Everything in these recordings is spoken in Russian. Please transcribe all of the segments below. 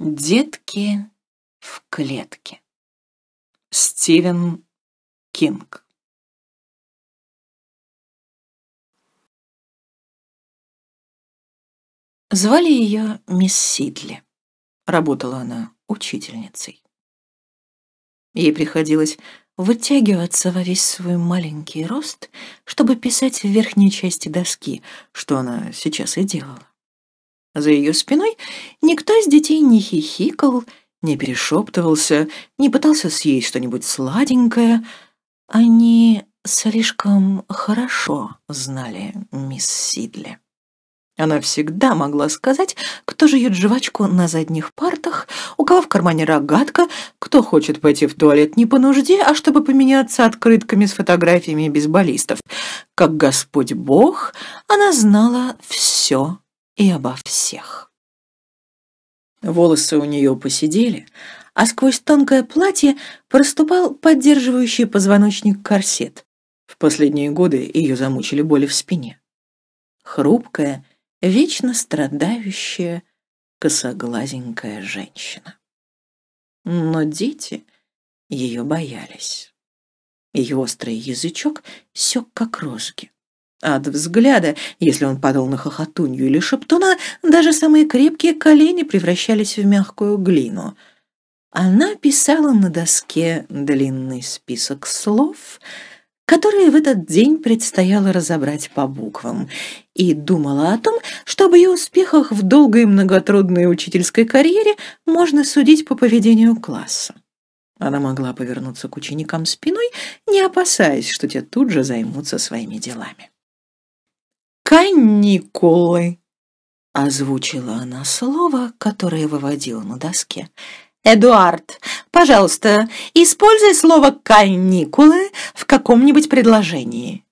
Детки в клетке. Стивен Кинг. Звали ее мисс Сидли. Работала она учительницей. Ей приходилось вытягиваться во весь свой маленький рост, чтобы писать в верхней части доски, что она сейчас и делала. За ее спиной никто из детей не хихикал, не перешептывался, не пытался съесть что-нибудь сладенькое. Они слишком хорошо знали мисс Сидли. Она всегда могла сказать, кто жует жвачку на задних партах, у кого в кармане рогатка, кто хочет пойти в туалет не по нужде, а чтобы поменяться открытками с фотографиями бейсболистов. Как Господь Бог, она знала все и обо всех. Волосы у нее посидели, а сквозь тонкое платье проступал поддерживающий позвоночник корсет. В последние годы ее замучили боли в спине. Хрупкая, вечно страдающая, косоглазенькая женщина. Но дети ее боялись. Ее острый язычок сёк как розги. От взгляда, если он падал на хохотунью или шептуна, даже самые крепкие колени превращались в мягкую глину. Она писала на доске длинный список слов, которые в этот день предстояло разобрать по буквам, и думала о том, что об ее успехах в долгой и многотрудной учительской карьере можно судить по поведению класса. Она могла повернуться к ученикам спиной, не опасаясь, что те тут же займутся своими делами. «Каникулы!» — озвучила она слово, которое выводила на доске. «Эдуард, пожалуйста, используй слово «каникулы» в каком-нибудь предложении».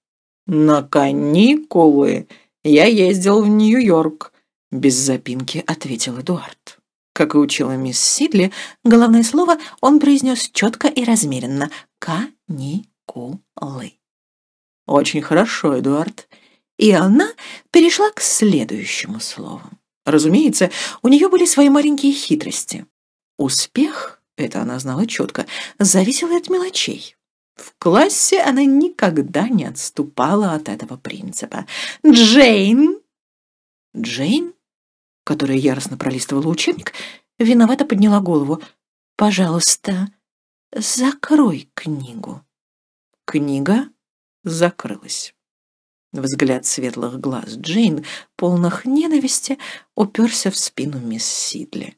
«На каникулы я ездил в Нью-Йорк», — без запинки ответил Эдуард. Как и учила мисс Сидли, головное слово он произнес четко и размеренно «каникулы». «Очень хорошо, Эдуард и она перешла к следующему слову. Разумеется, у нее были свои маленькие хитрости. Успех, это она знала четко, зависел от мелочей. В классе она никогда не отступала от этого принципа. «Джейн!» Джейн, которая яростно пролистывала учебник, виновато подняла голову. «Пожалуйста, закрой книгу». Книга закрылась. Взгляд светлых глаз Джейн, полных ненависти, уперся в спину мисс Сидли.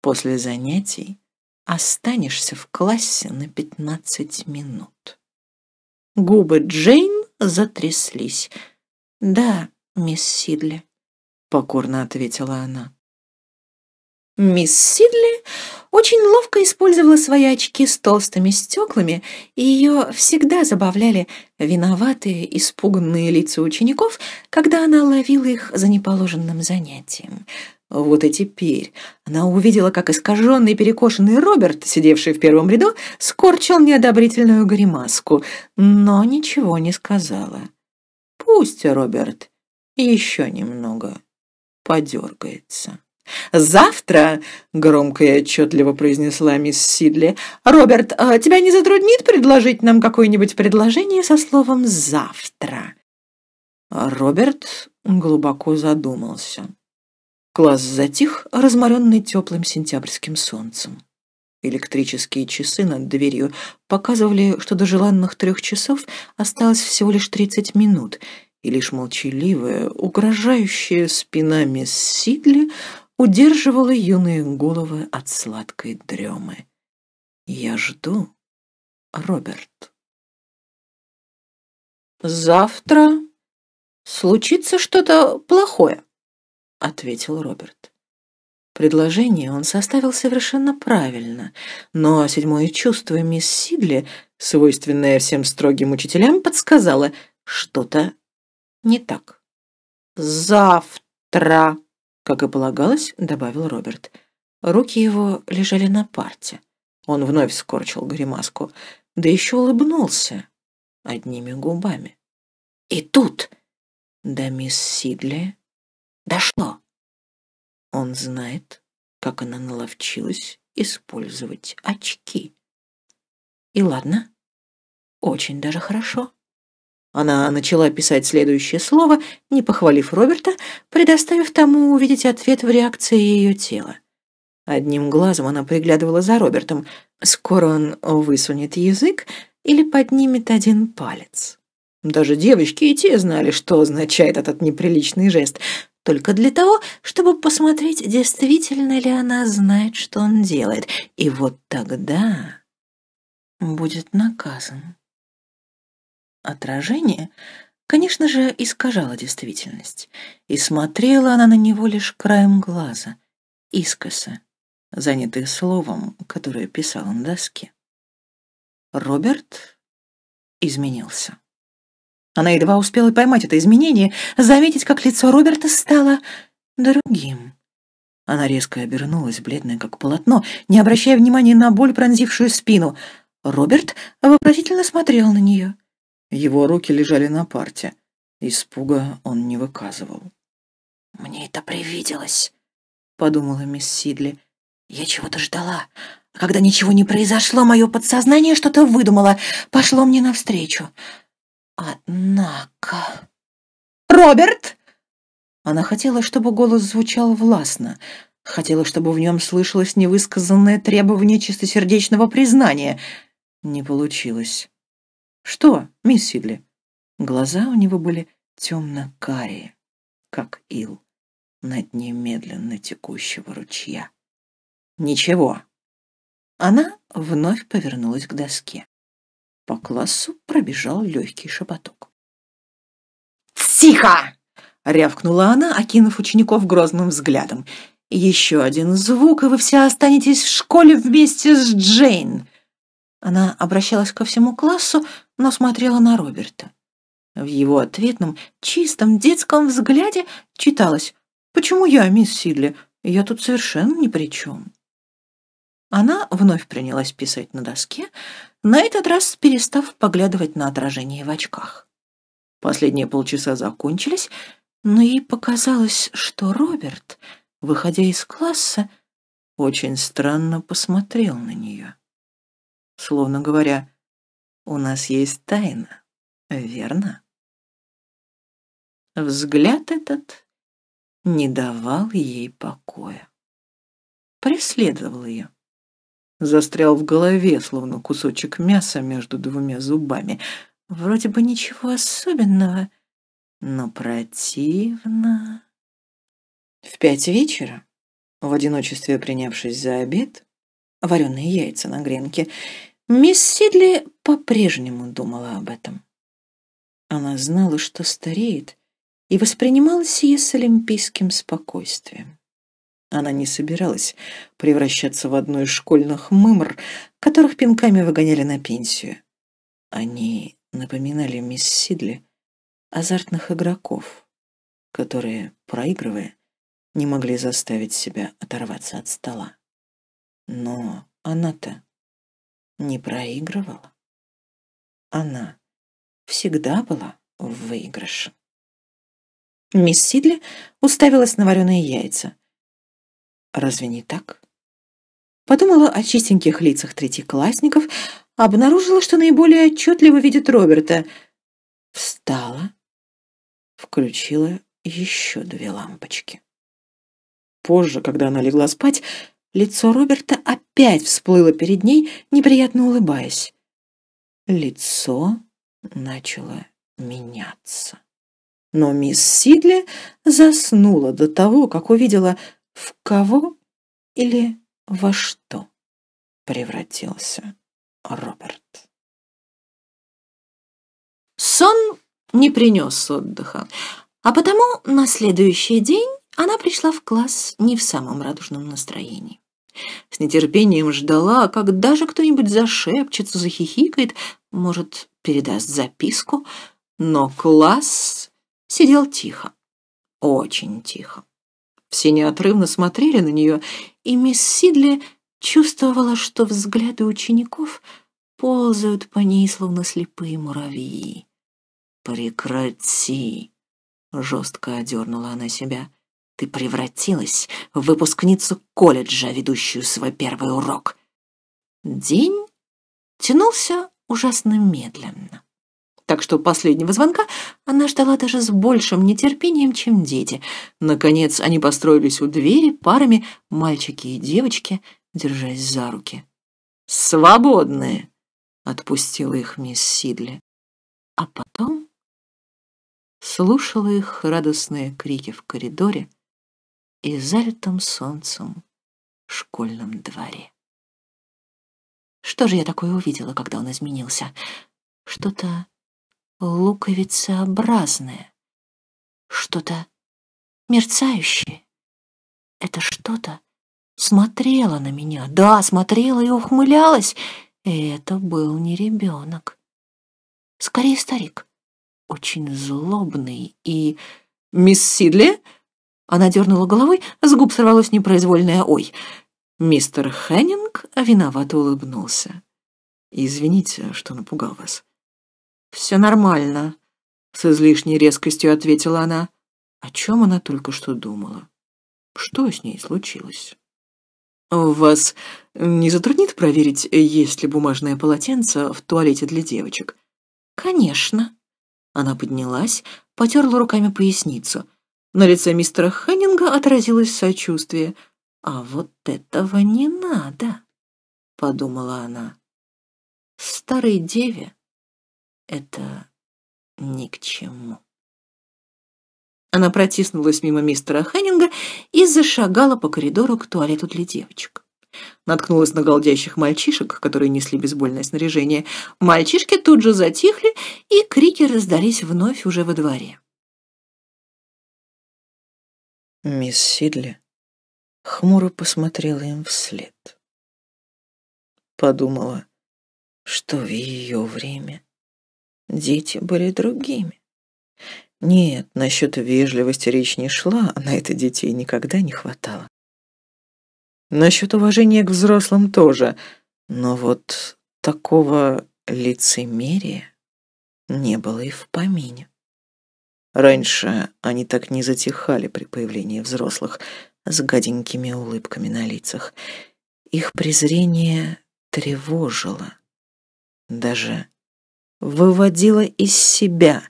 «После занятий останешься в классе на пятнадцать минут». Губы Джейн затряслись. «Да, мисс Сидли», — покорно ответила она. Мисс Сидли очень ловко использовала свои очки с толстыми стеклами, и ее всегда забавляли виноватые, испуганные лица учеников, когда она ловила их за неположенным занятием. Вот и теперь она увидела, как искаженный перекошенный Роберт, сидевший в первом ряду, скорчил неодобрительную гримаску, но ничего не сказала. «Пусть Роберт еще немного подергается». «Завтра», — громко и отчетливо произнесла мисс Сидли, «Роберт, а тебя не затруднит предложить нам какое-нибудь предложение со словом «завтра»?» Роберт глубоко задумался. Класс затих, разморенный теплым сентябрьским солнцем. Электрические часы над дверью показывали, что до желанных трех часов осталось всего лишь тридцать минут, и лишь молчаливая, угрожающая спина мисс Сидли удерживала юные головы от сладкой дремы. «Я жду, Роберт». «Завтра случится что-то плохое», — ответил Роберт. Предложение он составил совершенно правильно, но седьмое чувство мисс Сидли, свойственное всем строгим учителям, подсказало что-то не так. «Завтра», как и полагалось, добавил Роберт. Руки его лежали на парте. Он вновь скорчил гримаску, да еще улыбнулся одними губами. И тут до мисс Сидли дошло. Он знает как она наловчилась использовать очки. И ладно, очень даже хорошо. Она начала писать следующее слово, не похвалив Роберта, предоставив тому увидеть ответ в реакции ее тела. Одним глазом она приглядывала за Робертом. Скоро он высунет язык или поднимет один палец. Даже девочки и те знали, что означает этот неприличный жест, только для того, чтобы посмотреть, действительно ли она знает, что он делает. И вот тогда будет наказан. Отражение, конечно же, искажало действительность, и смотрела она на него лишь краем глаза, искоса, занятый словом, которое писала на доске. Роберт изменился. Она едва успела поймать это изменение, заметить, как лицо Роберта стало другим. Она резко обернулась, бледная как полотно, не обращая внимания на боль, пронзившую спину. Роберт вопросительно смотрел на нее. Его руки лежали на парте. Испуга он не выказывал. «Мне это привиделось», — подумала мисс Сидли. «Я чего-то ждала. А когда ничего не произошло, мое подсознание что-то выдумало, пошло мне навстречу. Однако... «Роберт!» Она хотела, чтобы голос звучал властно, хотела, чтобы в нем слышалось невысказанное требование чистосердечного признания. Не получилось. «Что, мисс Сидли?» Глаза у него были темно-карие, как ил на дне медленно текущего ручья. «Ничего». Она вновь повернулась к доске. По классу пробежал легкий шепоток. «Тихо!» — рявкнула она, окинув учеников грозным взглядом. «Еще один звук, и вы все останетесь в школе вместе с Джейн!» Она обращалась ко всему классу, но смотрела на Роберта. В его ответном, чистом детском взгляде читалось «Почему я, мисс Сидли? Я тут совершенно ни при чем». Она вновь принялась писать на доске, на этот раз перестав поглядывать на отражение в очках. Последние полчаса закончились, но ей показалось, что Роберт, выходя из класса, очень странно посмотрел на нее. Словно говоря, у нас есть тайна, верно? Взгляд этот не давал ей покоя. Преследовал ее. Застрял в голове, словно кусочек мяса между двумя зубами. Вроде бы ничего особенного, но противно. В пять вечера, в одиночестве принявшись за обед, вареные яйца на гренке, Мисс Сидли по-прежнему думала об этом. Она знала, что стареет, и воспринимала сие с олимпийским спокойствием. Она не собиралась превращаться в одну из школьных мымр, которых пинками выгоняли на пенсию. Они напоминали мисс Сидли азартных игроков, которые, проигрывая, не могли заставить себя оторваться от стола. Но она-то не проигрывала. Она всегда была в выигрыше. Мисс Сидли уставилась на вареные яйца. Разве не так? Подумала о чистеньких лицах третьеклассников, обнаружила, что наиболее отчетливо видит Роберта. Встала, включила еще две лампочки. Позже, когда она легла спать, Лицо Роберта опять всплыло перед ней, неприятно улыбаясь. Лицо начало меняться. Но мисс Сидли заснула до того, как увидела, в кого или во что превратился Роберт. Сон не принес отдыха, а потому на следующий день она пришла в класс не в самом радужном настроении. С нетерпением ждала, когда же кто-нибудь зашепчется, захихикает, может, передаст записку, но класс сидел тихо, очень тихо. Все неотрывно смотрели на нее, и мисс Сидли чувствовала, что взгляды учеников ползают по ней, словно слепые муравьи. «Прекрати!» — жестко одернула она себя. Ты превратилась в выпускницу колледжа, ведущую свой первый урок. День тянулся ужасно медленно. Так что последнего звонка она ждала даже с большим нетерпением, чем дети. Наконец они построились у двери парами, мальчики и девочки, держась за руки. «Свободные!» — отпустила их мисс Сидли. А потом слушала их радостные крики в коридоре, и залитом солнцем школьном дворе. Что же я такое увидела, когда он изменился? Что-то луковицеобразное, что-то мерцающее. Это что-то смотрело на меня, да, смотрело и ухмылялось, и это был не ребенок. Скорее старик, очень злобный и... «Мисс Сидли?» Она дернула головой, с губ сорвалось непроизвольное «Ой!». Мистер Хеннинг виновато улыбнулся. «Извините, что напугал вас». «Все нормально», — с излишней резкостью ответила она. О чем она только что думала? Что с ней случилось? «Вас не затруднит проверить, есть ли бумажное полотенце в туалете для девочек?» «Конечно». Она поднялась, потерла руками поясницу — на лице мистера Хеннинга отразилось сочувствие. «А вот этого не надо», — подумала она. «Старой деве это ни к чему». Она протиснулась мимо мистера Хеннинга и зашагала по коридору к туалету для девочек. Наткнулась на голдящих мальчишек, которые несли бейсбольное снаряжение. Мальчишки тут же затихли, и крики раздались вновь уже во дворе. Мисс Сидли хмуро посмотрела им вслед. Подумала, что в ее время дети были другими. Нет, насчет вежливости речь не шла, а на это детей никогда не хватало. Насчет уважения к взрослым тоже, но вот такого лицемерия не было и в помине. Раньше они так не затихали при появлении взрослых с гаденькими улыбками на лицах. Их презрение тревожило, даже выводило из себя,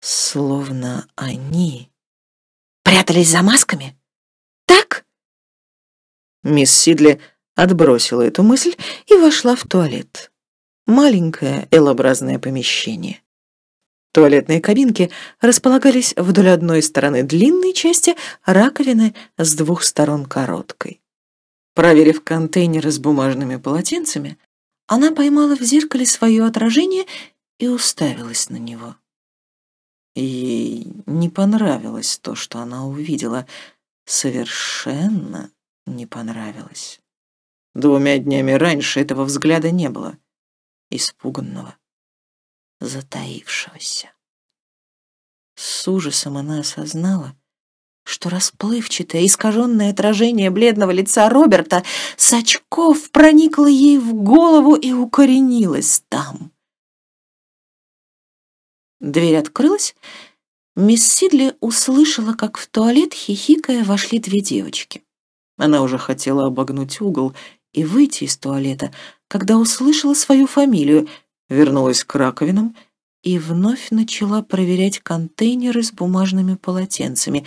словно они прятались за масками. Так? Мисс Сидли отбросила эту мысль и вошла в туалет. Маленькое L-образное помещение. Туалетные кабинки располагались вдоль одной стороны длинной части, раковины с двух сторон короткой. Проверив контейнеры с бумажными полотенцами, она поймала в зеркале свое отражение и уставилась на него. Ей не понравилось то, что она увидела. Совершенно не понравилось. Двумя днями раньше этого взгляда не было. Испуганного, затаившегося. С ужасом она осознала, что расплывчатое, искаженное отражение бледного лица Роберта с проникло ей в голову и укоренилось там. Дверь открылась, мисс Сидли услышала, как в туалет, хихикая, вошли две девочки. Она уже хотела обогнуть угол и выйти из туалета, когда услышала свою фамилию вернулась к раковинам и вновь начала проверять контейнеры с бумажными полотенцами.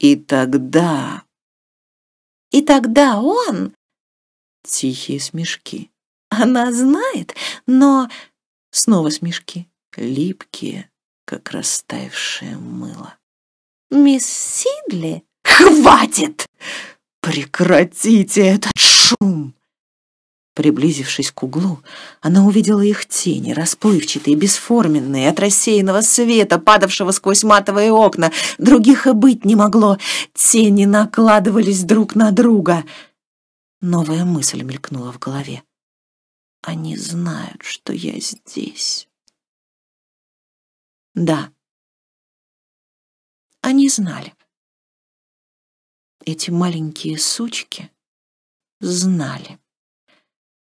И тогда... И тогда он... Тихие смешки. Она знает, но... Снова смешки. Липкие, как растаявшее мыло. «Мисс Сидли?» «Хватит! Прекратите этот шум!» Приблизившись к углу, она увидела их тени, расплывчатые, бесформенные, от рассеянного света, падавшего сквозь матовые окна. Других и быть не могло. Тени накладывались друг на друга. Новая мысль мелькнула в голове. Они знают, что я здесь. Да. Они знали. Эти маленькие сучки знали.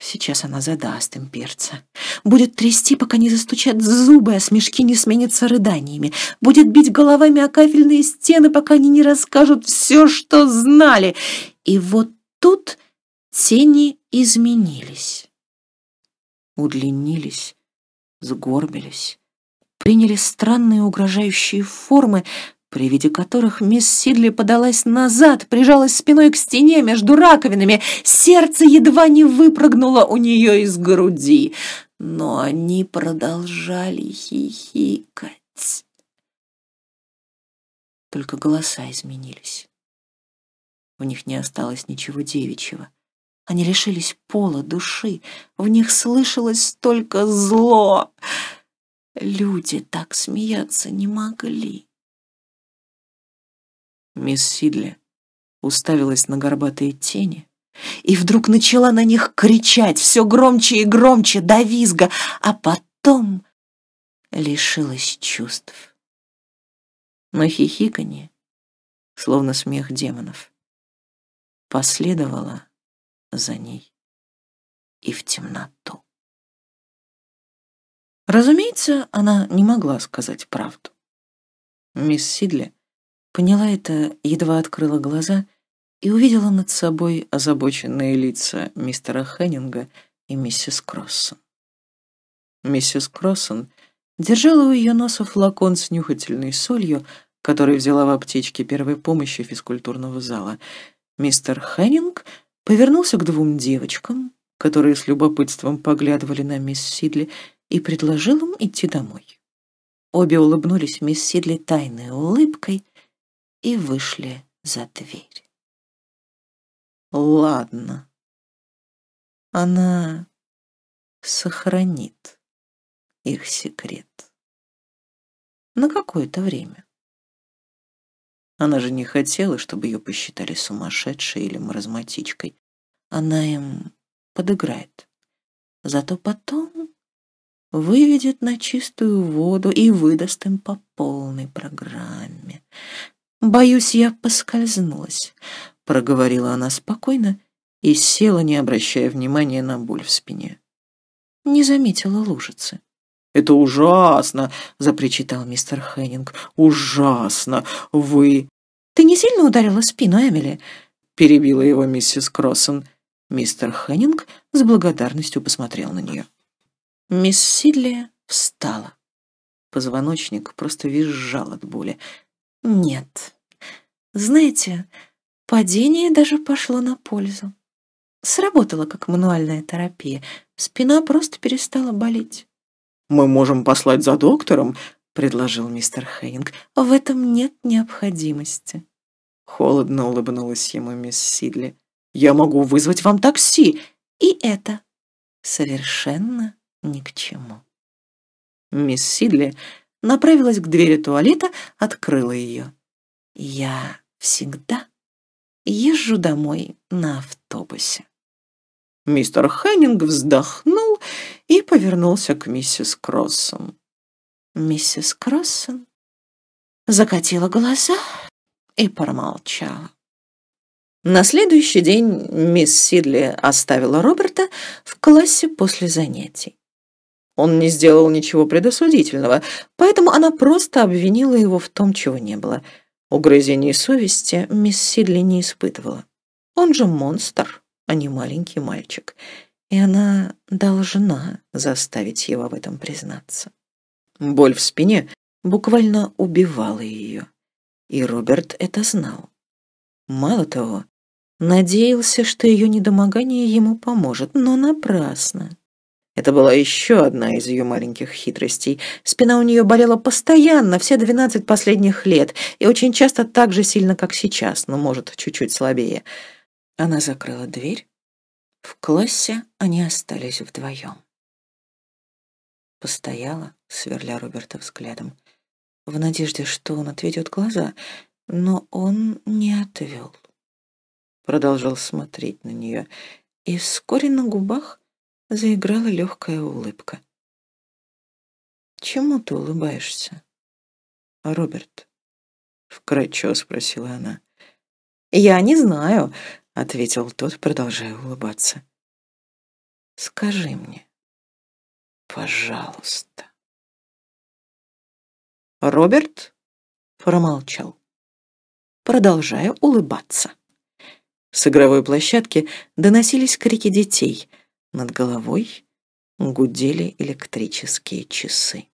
Сейчас она задаст им перца. Будет трясти, пока не застучат зубы, а смешки не сменятся рыданиями. Будет бить головами о кафельные стены, пока они не расскажут все, что знали. И вот тут тени изменились. Удлинились, сгорбились, приняли странные угрожающие формы, при виде которых мисс Сидли подалась назад, прижалась спиной к стене между раковинами. Сердце едва не выпрыгнуло у нее из груди. Но они продолжали хихикать. Только голоса изменились. В них не осталось ничего девичьего. Они лишились пола, души. В них слышалось только зло. Люди так смеяться не могли. Мисс Сидли уставилась на горбатые тени и вдруг начала на них кричать все громче и громче до визга, а потом лишилась чувств. Но хихиканье, словно смех демонов, последовало за ней и в темноту. Разумеется, она не могла сказать правду. Мисс Сидли Поняла это, едва открыла глаза и увидела над собой озабоченные лица мистера Хеннинга и миссис Кроссон. Миссис Кроссон держала у ее носа флакон с нюхательной солью, который взяла в аптечке первой помощи физкультурного зала. Мистер Хеннинг повернулся к двум девочкам, которые с любопытством поглядывали на мисс Сидли, и предложил им идти домой. Обе улыбнулись мисс Сидли тайной улыбкой, и вышли за дверь. Ладно. Она сохранит их секрет. На какое-то время. Она же не хотела, чтобы ее посчитали сумасшедшей или маразматичкой. Она им подыграет. Зато потом выведет на чистую воду и выдаст им по полной программе. «Боюсь, я поскользнулась», — проговорила она спокойно и села, не обращая внимания на боль в спине. Не заметила лужицы. «Это ужасно!» — запричитал мистер Хеннинг. «Ужасно! Вы...» «Ты не сильно ударила спину, Эмили?» — перебила его миссис Кроссон. Мистер Хеннинг с благодарностью посмотрел на нее. Мисс Сидли встала. Позвоночник просто визжал от боли. Нет. Знаете, падение даже пошло на пользу. Сработало как мануальная терапия. Спина просто перестала болеть. «Мы можем послать за доктором», — предложил мистер Хейнг. «В этом нет необходимости». Холодно улыбнулась ему мисс Сидли. «Я могу вызвать вам такси!» «И это совершенно ни к чему». Мисс Сидли направилась к двери туалета, открыла ее. «Я всегда езжу домой на автобусе». Мистер Хеннинг вздохнул и повернулся к миссис Кроссон. Миссис Кроссон закатила глаза и промолчала. На следующий день мисс Сидли оставила Роберта в классе после занятий. Он не сделал ничего предосудительного, поэтому она просто обвинила его в том, чего не было. Угрызений совести мисс Сидли не испытывала. Он же монстр, а не маленький мальчик, и она должна заставить его в этом признаться. Боль в спине буквально убивала ее, и Роберт это знал. Мало того, надеялся, что ее недомогание ему поможет, но напрасно. Это была еще одна из ее маленьких хитростей. Спина у нее болела постоянно, все двенадцать последних лет, и очень часто так же сильно, как сейчас, но, может, чуть-чуть слабее. Она закрыла дверь. В классе они остались вдвоем. Постояла, сверля Роберта взглядом, в надежде, что он отведет глаза, но он не отвел. Продолжал смотреть на нее, и вскоре на губах заиграла легкая улыбка. «Чему ты улыбаешься?» «Роберт?» — вкратчиво спросила она. «Я не знаю», — ответил тот, продолжая улыбаться. Скажи мне, пожалуйста. Роберт промолчал, продолжая улыбаться. С игровой площадки доносились крики детей. Над головой гудели электрические часы.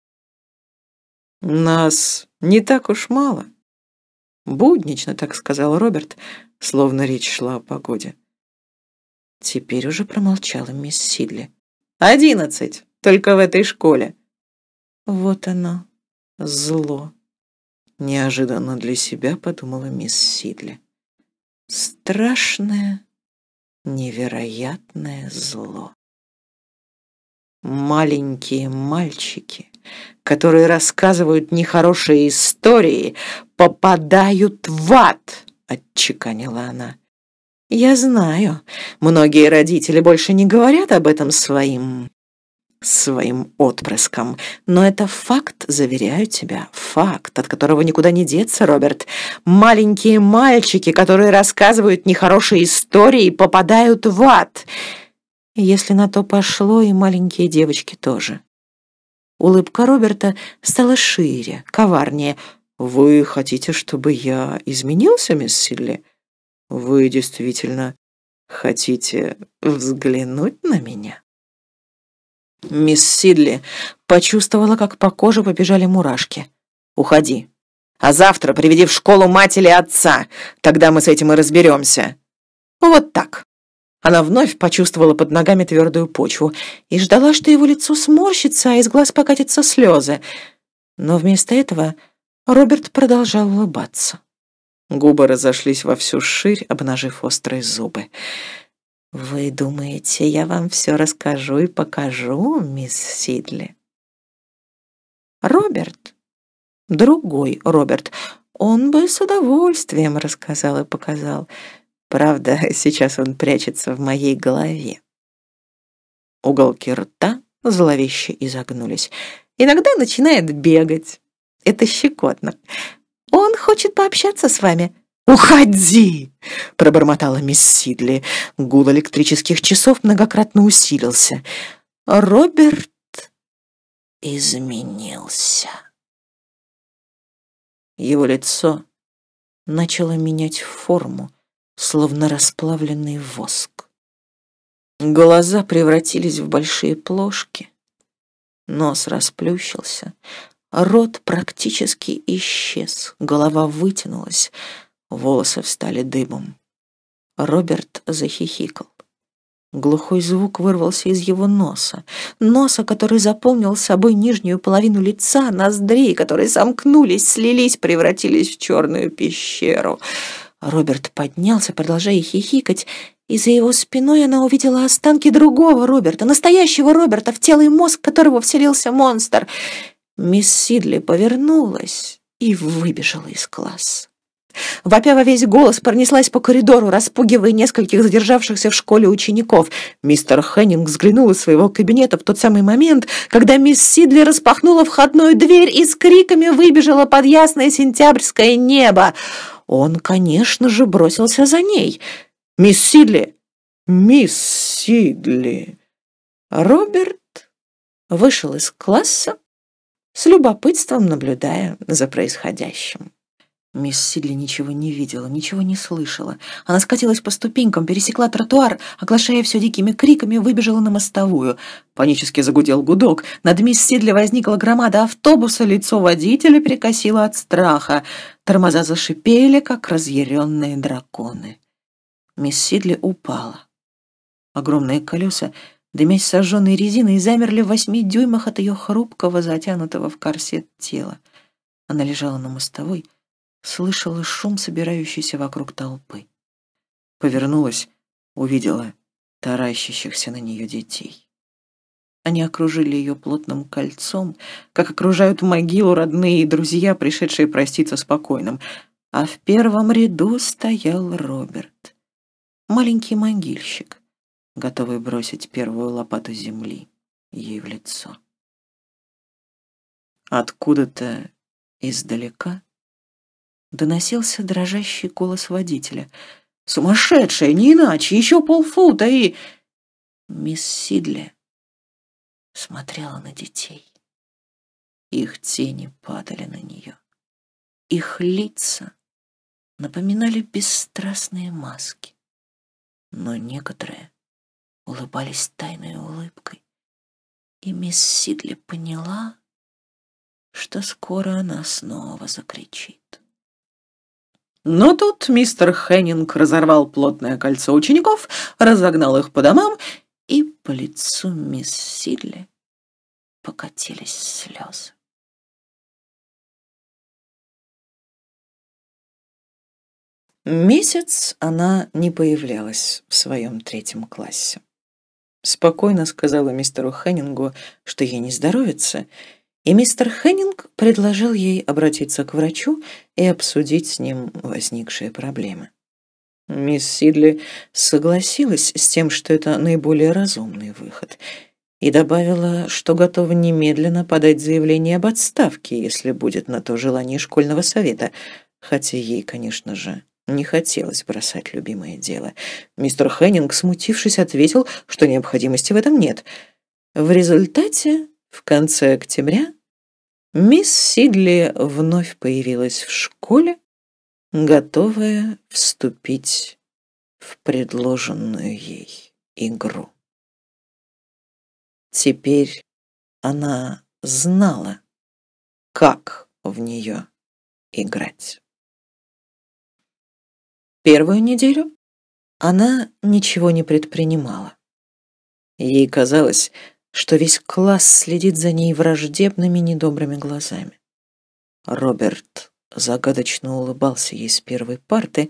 «Нас не так уж мало», — буднично так сказал Роберт, словно речь шла о погоде. Теперь уже промолчала мисс Сидли. «Одиннадцать, только в этой школе». Вот оно, зло. Неожиданно для себя подумала мисс Сидли. Страшное, невероятное зло. Маленькие мальчики, которые рассказывают нехорошие истории, попадают в ад, отчеканила она. Я знаю, многие родители больше не говорят об этом своим своим отпрыском. Но это факт, заверяю тебя, факт, от которого никуда не деться, Роберт. Маленькие мальчики, которые рассказывают нехорошие истории, попадают в ад. Если на то пошло, и маленькие девочки тоже. Улыбка Роберта стала шире, коварнее. «Вы хотите, чтобы я изменился, мисс Силли? Вы действительно хотите взглянуть на меня?» Мисс Сидли почувствовала, как по коже побежали мурашки. «Уходи. А завтра приведи в школу мать или отца. Тогда мы с этим и разберемся». Вот так. Она вновь почувствовала под ногами твердую почву и ждала, что его лицо сморщится, а из глаз покатятся слезы. Но вместо этого Роберт продолжал улыбаться. Губы разошлись во всю ширь, обнажив острые зубы. «Вы думаете, я вам все расскажу и покажу, мисс Сидли?» Роберт, другой Роберт, он бы с удовольствием рассказал и показал. Правда, сейчас он прячется в моей голове. Уголки рта зловеще изогнулись. Иногда начинает бегать. Это щекотно. Он хочет пообщаться с вами. «Уходи!» — пробормотала мисс Сидли. Гул электрических часов многократно усилился. Роберт изменился. Его лицо начало менять форму, словно расплавленный воск. Глаза превратились в большие плошки, нос расплющился, рот практически исчез, голова вытянулась — Волосы встали дыбом. Роберт захихикал. Глухой звук вырвался из его носа. Носа, который заполнил собой нижнюю половину лица, ноздрей, которые сомкнулись, слились, превратились в черную пещеру. Роберт поднялся, продолжая хихикать, и за его спиной она увидела останки другого Роберта, настоящего Роберта, в тело и мозг которого вселился монстр. Мисс Сидли повернулась и выбежала из класса. Вопя во весь голос пронеслась по коридору, распугивая нескольких задержавшихся в школе учеников. Мистер Хеннинг взглянул из своего кабинета в тот самый момент, когда мисс Сидли распахнула входную дверь и с криками выбежала под ясное сентябрьское небо. Он, конечно же, бросился за ней. «Мисс Сидли! Мисс Сидли!» Роберт вышел из класса, с любопытством наблюдая за происходящим. Мисс Сидли ничего не видела, ничего не слышала. Она скатилась по ступенькам, пересекла тротуар, оглашая все дикими криками, выбежала на мостовую. Панически загудел гудок. Над мисс Сидли возникла громада автобуса, лицо водителя перекосило от страха. Тормоза зашипели, как разъяренные драконы. Мисс Сидли упала. Огромные колеса, дымясь сожженной резиной, замерли в восьми дюймах от ее хрупкого, затянутого в корсет тела. Она лежала на мостовой, слышала шум, собирающийся вокруг толпы. Повернулась, увидела таращащихся на нее детей. Они окружили ее плотным кольцом, как окружают могилу родные и друзья, пришедшие проститься спокойным. А в первом ряду стоял Роберт, маленький могильщик, готовый бросить первую лопату земли ей в лицо. Откуда-то издалека доносился дрожащий голос водителя. «Сумасшедшая, не иначе, еще полфута и...» Мисс Сидли смотрела на детей. Их тени падали на нее. Их лица напоминали бесстрастные маски, но некоторые улыбались тайной улыбкой, и мисс Сидли поняла, что скоро она снова закричит. Но тут мистер Хеннинг разорвал плотное кольцо учеников, разогнал их по домам, и по лицу мисс Сидли покатились слезы. Месяц она не появлялась в своем третьем классе. Спокойно сказала мистеру Хеннингу, что ей не здоровится, и мистер Хеннинг предложил ей обратиться к врачу и обсудить с ним возникшие проблемы. Мисс Сидли согласилась с тем, что это наиболее разумный выход, и добавила, что готова немедленно подать заявление об отставке, если будет на то желание школьного совета, хотя ей, конечно же, не хотелось бросать любимое дело. Мистер Хеннинг, смутившись, ответил, что необходимости в этом нет. В результате, в конце октября, мисс Сидли вновь появилась в школе, готовая вступить в предложенную ей игру. Теперь она знала, как в нее играть. Первую неделю она ничего не предпринимала. Ей казалось, что весь класс следит за ней враждебными недобрыми глазами. Роберт загадочно улыбался ей с первой парты,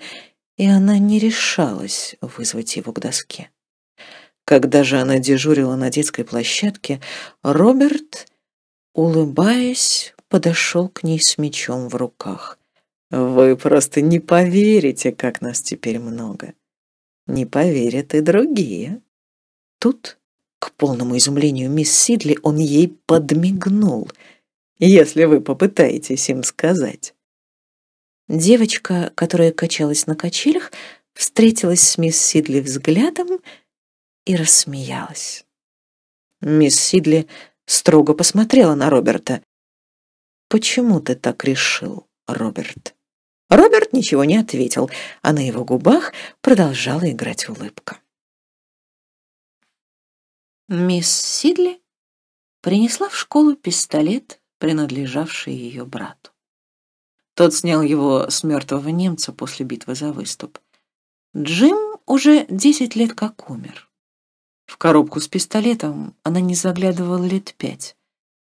и она не решалась вызвать его к доске. Когда же она дежурила на детской площадке, Роберт, улыбаясь, подошел к ней с мечом в руках. Вы просто не поверите, как нас теперь много. Не поверят и другие. Тут, к полному изумлению мисс Сидли, он ей подмигнул, если вы попытаетесь им сказать. Девочка, которая качалась на качелях, встретилась с мисс Сидли взглядом и рассмеялась. Мисс Сидли строго посмотрела на Роберта. «Почему ты так решил, Роберт?» Роберт ничего не ответил, а на его губах продолжала играть улыбка. Мисс Сидли принесла в школу пистолет, принадлежавший ее брату. Тот снял его с мертвого немца после битвы за выступ. Джим уже десять лет как умер. В коробку с пистолетом она не заглядывала лет пять,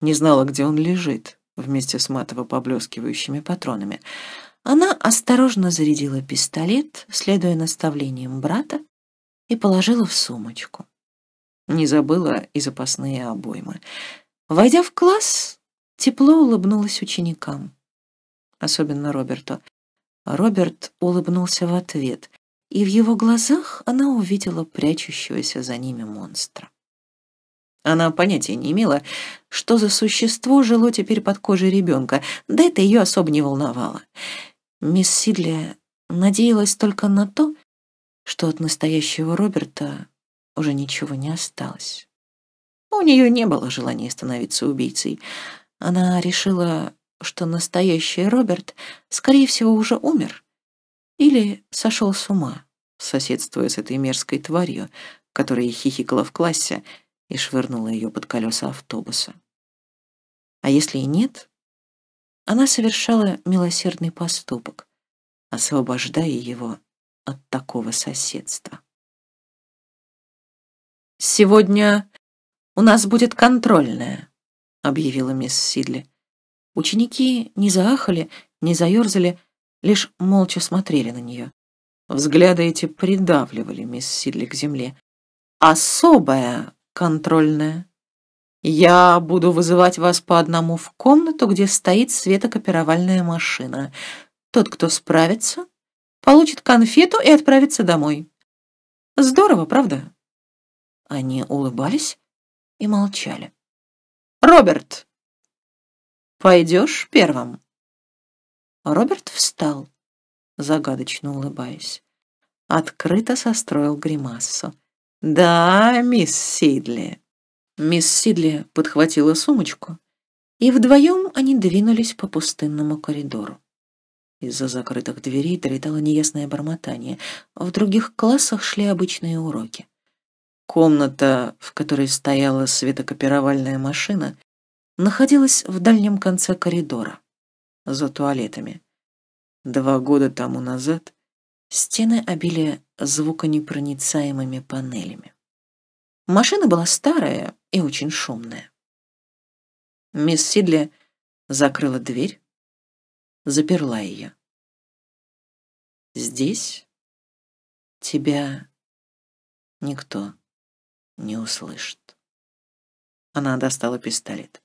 не знала, где он лежит, вместе с матово поблескивающими патронами — она осторожно зарядила пистолет, следуя наставлениям брата, и положила в сумочку. Не забыла и запасные обоймы. Войдя в класс, тепло улыбнулась ученикам. Особенно Роберту. Роберт улыбнулся в ответ, и в его глазах она увидела прячущегося за ними монстра. Она понятия не имела, что за существо жило теперь под кожей ребенка, да это ее особо не волновало. Мисс Сидли надеялась только на то, что от настоящего Роберта уже ничего не осталось. У нее не было желания становиться убийцей. Она решила, что настоящий Роберт, скорее всего, уже умер или сошел с ума, соседствуя с этой мерзкой тварью, которая хихикала в классе и швырнула ее под колеса автобуса. А если и нет, она совершала милосердный поступок, освобождая его от такого соседства. «Сегодня у нас будет контрольная», — объявила мисс Сидли. Ученики не заахали, не заерзали, лишь молча смотрели на нее. Взгляды эти придавливали мисс Сидли к земле. «Особая контрольная», я буду вызывать вас по одному в комнату, где стоит светокопировальная машина. Тот, кто справится, получит конфету и отправится домой. Здорово, правда? Они улыбались и молчали. «Роберт, пойдешь первым?» Роберт встал, загадочно улыбаясь. Открыто состроил гримассу. «Да, мисс Сидли». Мисс Сидли подхватила сумочку, и вдвоем они двинулись по пустынному коридору. Из-за закрытых дверей долетало неясное бормотание. В других классах шли обычные уроки. Комната, в которой стояла светокопировальная машина, находилась в дальнем конце коридора, за туалетами. Два года тому назад стены обили звуконепроницаемыми панелями. Машина была старая и очень шумная. Мисс Сидли закрыла дверь, заперла ее. «Здесь тебя никто не услышит». Она достала пистолет.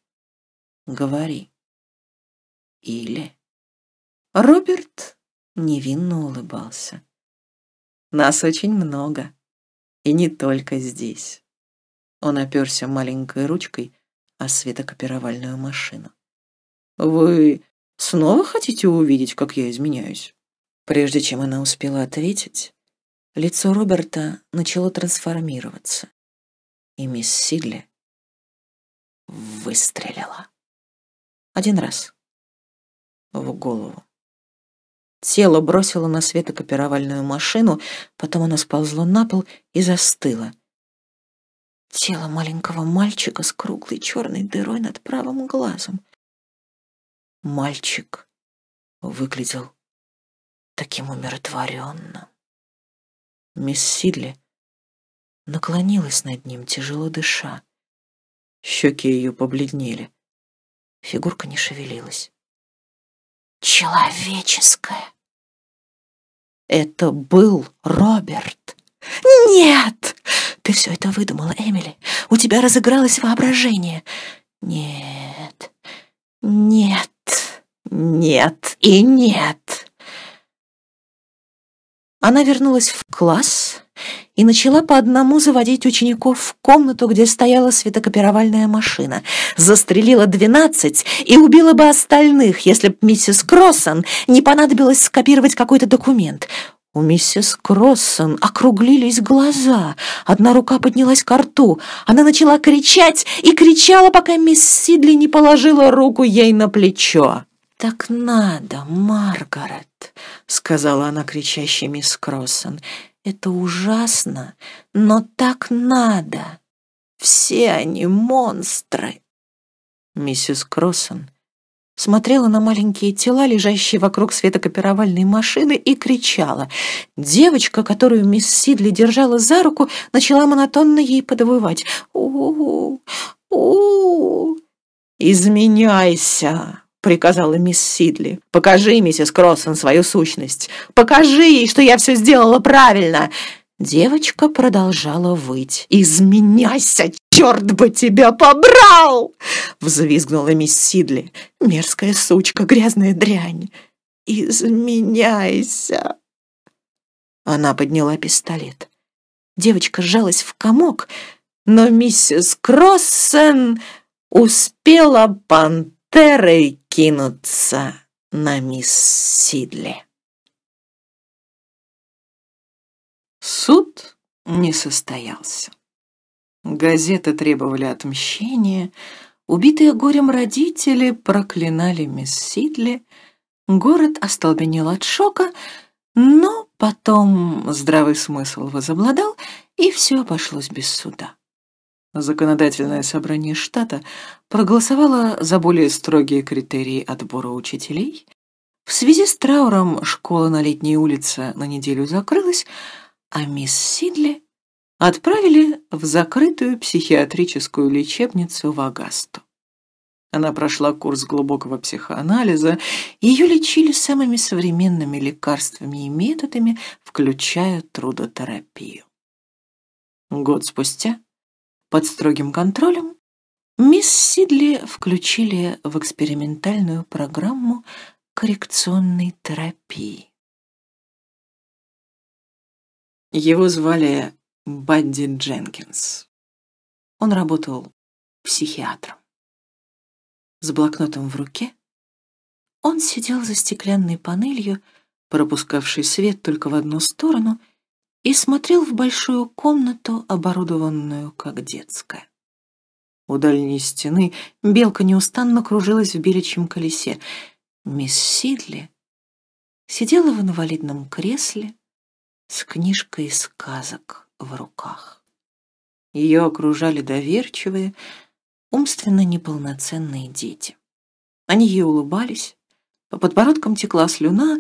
«Говори. Или...» Роберт невинно улыбался. «Нас очень много, и не только здесь». Он оперся маленькой ручкой о светокопировальную машину. «Вы Снова хотите увидеть, как я изменяюсь?» Прежде чем она успела ответить, лицо Роберта начало трансформироваться, и мисс Сидли выстрелила. Один раз. В голову. Тело бросило на светокопировальную машину, потом оно сползло на пол и застыло. Тело маленького мальчика с круглой черной дырой над правым глазом. Мальчик выглядел таким умиротворенным. Мисс Сидли наклонилась над ним, тяжело дыша. Щеки ее побледнели. Фигурка не шевелилась. «Человеческое!» Это был Роберт. «Нет! Ты все это выдумала, Эмили. У тебя разыгралось воображение. Нет, нет, нет и нет. Она вернулась в класс и начала по одному заводить учеников в комнату, где стояла светокопировальная машина. Застрелила двенадцать и убила бы остальных, если б миссис Кроссон не понадобилось скопировать какой-то документ. У миссис Кроссон округлились глаза, одна рука поднялась к рту. Она начала кричать и кричала, пока мисс Сидли не положила руку ей на плечо. «Так надо, Маргарет», — сказала она кричащей мисс Кроссон. «Это ужасно, но так надо. Все они монстры». Миссис Кроссон смотрела на маленькие тела, лежащие вокруг светокопировальной машины, и кричала. Девочка, которую мисс Сидли держала за руку, начала монотонно ей подвывать. у у у «Изменяйся!» — приказала мисс Сидли. «Покажи, миссис Кроссон, свою сущность! Покажи ей, что я все сделала правильно!» Девочка продолжала выть. «Изменяйся, черт бы тебя побрал!» Взвизгнула мисс Сидли. «Мерзкая сучка, грязная дрянь! Изменяйся!» Она подняла пистолет. Девочка сжалась в комок, но миссис Кроссен успела пантерой кинуться на мисс Сидли. Суд не состоялся. Газеты требовали отмщения, убитые горем родители проклинали мисс Сидли, город остолбенел от шока, но потом здравый смысл возобладал, и все обошлось без суда. Законодательное собрание штата проголосовало за более строгие критерии отбора учителей. В связи с трауром школа на летней улице на неделю закрылась, а мисс Сидли отправили в закрытую психиатрическую лечебницу в Агасту. Она прошла курс глубокого психоанализа, ее лечили самыми современными лекарствами и методами, включая трудотерапию. Год спустя, под строгим контролем, мисс Сидли включили в экспериментальную программу коррекционной терапии. Его звали Бадди Дженкинс. Он работал психиатром. С блокнотом в руке он сидел за стеклянной панелью, пропускавшей свет только в одну сторону, и смотрел в большую комнату, оборудованную как детская. У дальней стены белка неустанно кружилась в беличьем колесе. Мисс Сидли сидела в инвалидном кресле с книжкой сказок в руках. Ее окружали доверчивые, умственно неполноценные дети. Они ей улыбались, по подбородкам текла слюна,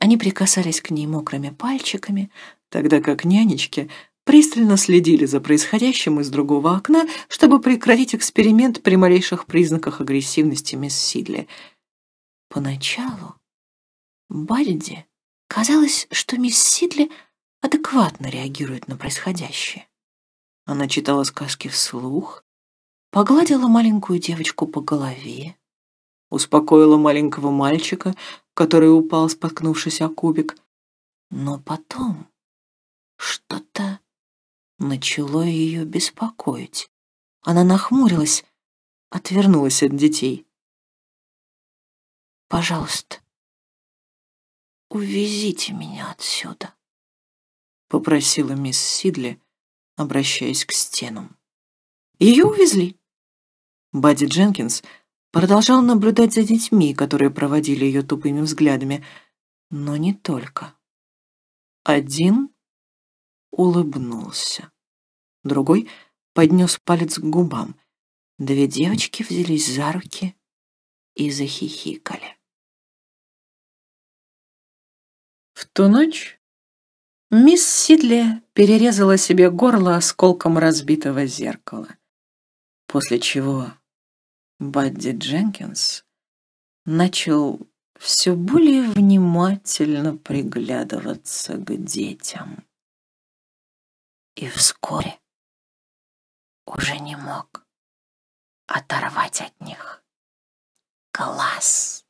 они прикасались к ней мокрыми пальчиками, тогда как нянечки пристально следили за происходящим из другого окна, чтобы прекратить эксперимент при малейших признаках агрессивности мисс Сидли. Поначалу Бальди казалось, что мисс Сидли адекватно реагирует на происходящее. Она читала сказки вслух, погладила маленькую девочку по голове, успокоила маленького мальчика, который упал, споткнувшись о кубик. Но потом что-то начало ее беспокоить. Она нахмурилась, отвернулась от детей. «Пожалуйста, увезите меня отсюда», — попросила мисс Сидли, обращаясь к стенам. Ее увезли. Бадди Дженкинс продолжал наблюдать за детьми, которые проводили ее тупыми взглядами, но не только. Один улыбнулся. Другой поднес палец к губам. Две девочки взялись за руки и захихикали. В ту ночь мисс Сидли перерезала себе горло осколком разбитого зеркала, после чего Бадди Дженкинс начал все более внимательно приглядываться к детям и вскоре уже не мог оторвать от них глаз.